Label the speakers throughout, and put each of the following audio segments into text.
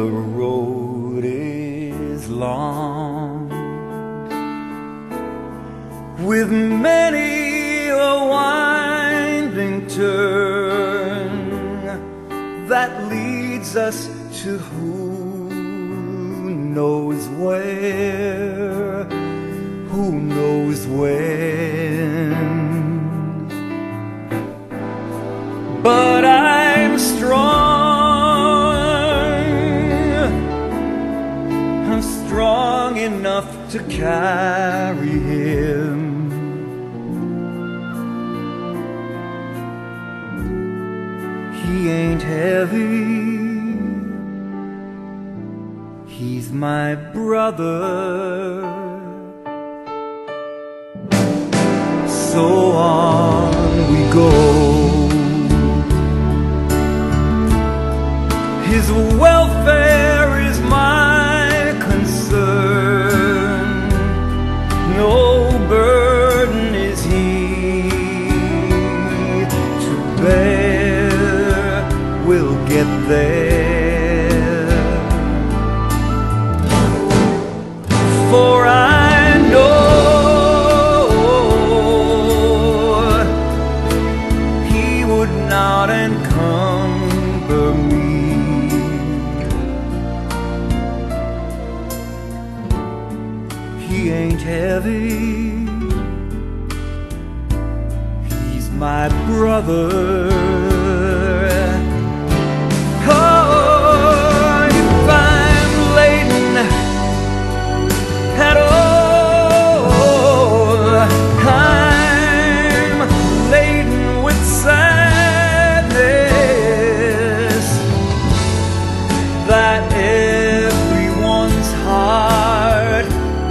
Speaker 1: the road is long with many a winding turn that leads us to who knows where, who knows when. But I'm strong. Strong enough to carry him. He ain't heavy. He's my brother. So on bear. We'll get there. For I know he would not encumber me. He ain't heavy.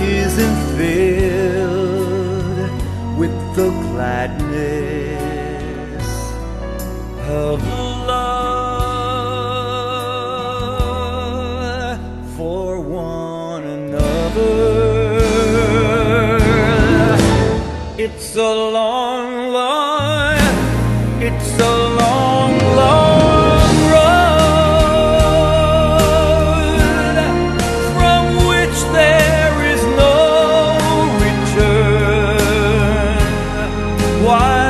Speaker 1: Isn't filled with the gladness of love for one another. It's a long, long, it's a long, long road from which there is no return while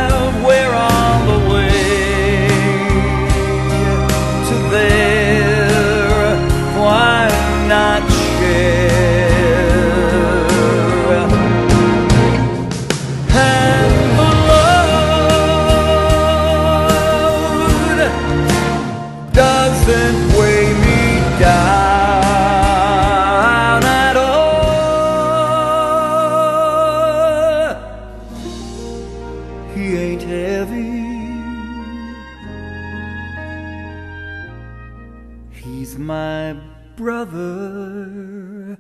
Speaker 1: He ain't heavy. He's my brother.